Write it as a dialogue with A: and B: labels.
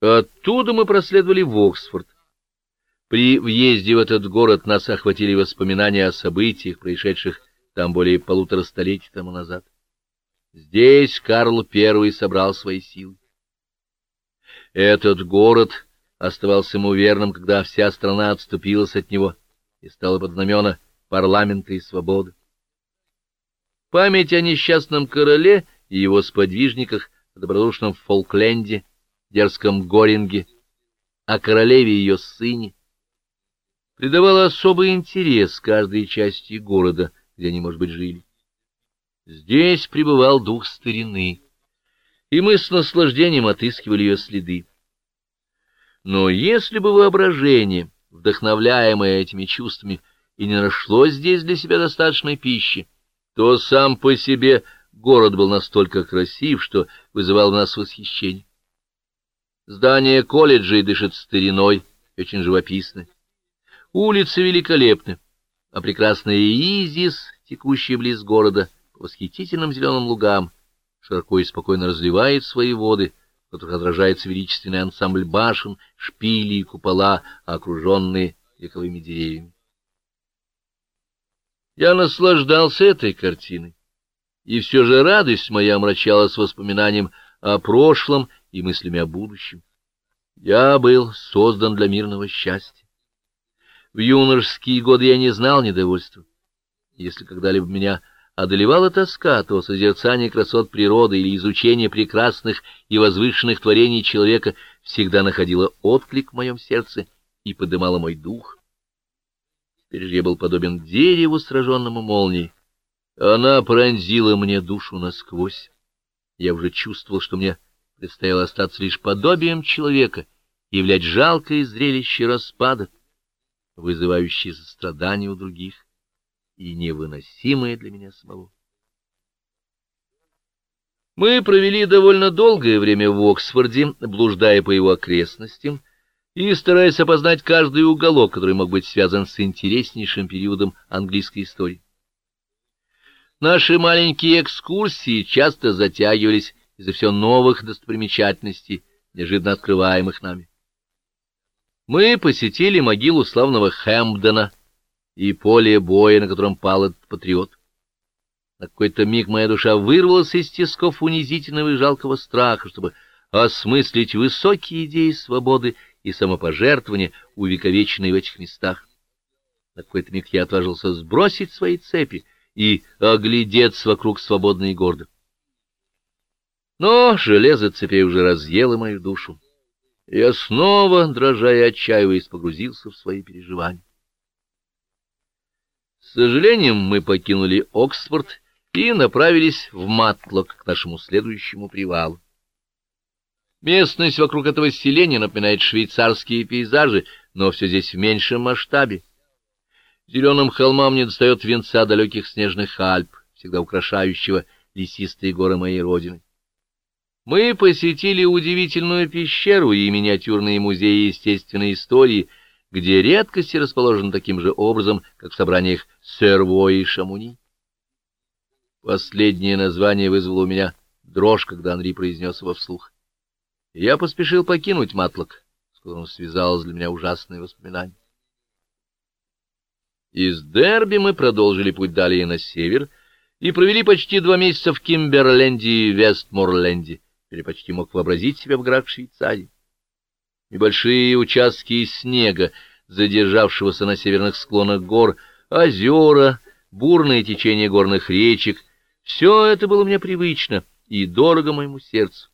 A: Оттуда мы проследовали в Оксфорд. При въезде в этот город нас охватили воспоминания о событиях, происшедших там более полутора столетий тому назад. Здесь Карл I собрал свои силы. Этот город оставался ему верным, когда вся страна отступилась от него и стала под знамена парламента и свободы. Память о несчастном короле и его сподвижниках, о добродушном Фолкленде, дерзком Горинге, о королеве ее сыне, придавала особый интерес каждой части города, где они, может быть, жили. Здесь пребывал дух старины, и мы с наслаждением отыскивали ее следы. Но если бы воображение, вдохновляемое этими чувствами, и не нашло здесь для себя достаточной пищи, то сам по себе город был настолько красив, что вызывал в нас восхищение. Здание колледжей дышит стариной, очень живописны. Улицы великолепны, а прекрасная Изис, текущая близ города, по восхитительным зеленым лугам, широко и спокойно разливает свои воды, в которых отражается величественный ансамбль башен, шпили и купола, окруженные вековыми деревьями. Я наслаждался этой картиной, и все же радость моя омрачалась воспоминанием о прошлом и мыслями о будущем. Я был создан для мирного счастья. В юношеские годы я не знал недовольства. Если когда-либо меня одолевала тоска, то созерцание красот природы или изучение прекрасных и возвышенных творений человека всегда находило отклик в моем сердце и подымало мой дух. Теперь я был подобен дереву, сраженному молнией. Она пронзила мне душу насквозь. Я уже чувствовал, что мне предстояло остаться лишь подобием человека, являть жалкое зрелище распада, вызывающее сострадание у других и невыносимое для меня самого. Мы провели довольно долгое время в Оксфорде, блуждая по его окрестностям и стараясь опознать каждый уголок, который мог быть связан с интереснейшим периодом английской истории. Наши маленькие экскурсии часто затягивались из-за все новых достопримечательностей, неожиданно открываемых нами. Мы посетили могилу славного Хэмпдена и поле боя, на котором пал этот патриот. На какой-то миг моя душа вырвалась из тисков унизительного и жалкого страха, чтобы осмыслить высокие идеи свободы и самопожертвования, увековеченные в этих местах. На какой-то миг я отважился сбросить свои цепи и оглядеться вокруг свободно и гордо. Но железо цепей уже разъело мою душу. Я снова, дрожа и отчаиваясь, погрузился в свои переживания. С сожалением мы покинули Оксфорд и направились в Матлок к нашему следующему привалу. Местность вокруг этого селения напоминает швейцарские пейзажи, но все здесь в меньшем масштабе. Зеленым холмам не достает венца далеких снежных Альп, всегда украшающего лесистые горы моей родины. Мы посетили удивительную пещеру и миниатюрные музеи естественной истории, где редкости расположены таким же образом, как в собраниях Серво и Шамуни. Последнее название вызвало у меня дрожь, когда Анри произнес его вслух. Я поспешил покинуть Матлок, с которым связалось для меня ужасное воспоминание. Из Дерби мы продолжили путь далее на север и провели почти два месяца в Кимберленде и Вестморленде, или почти мог вообразить себя в горах Швейцарии. Небольшие участки снега, задержавшегося на северных склонах гор, озера, бурное течение горных речек — все это было мне привычно и дорого моему сердцу.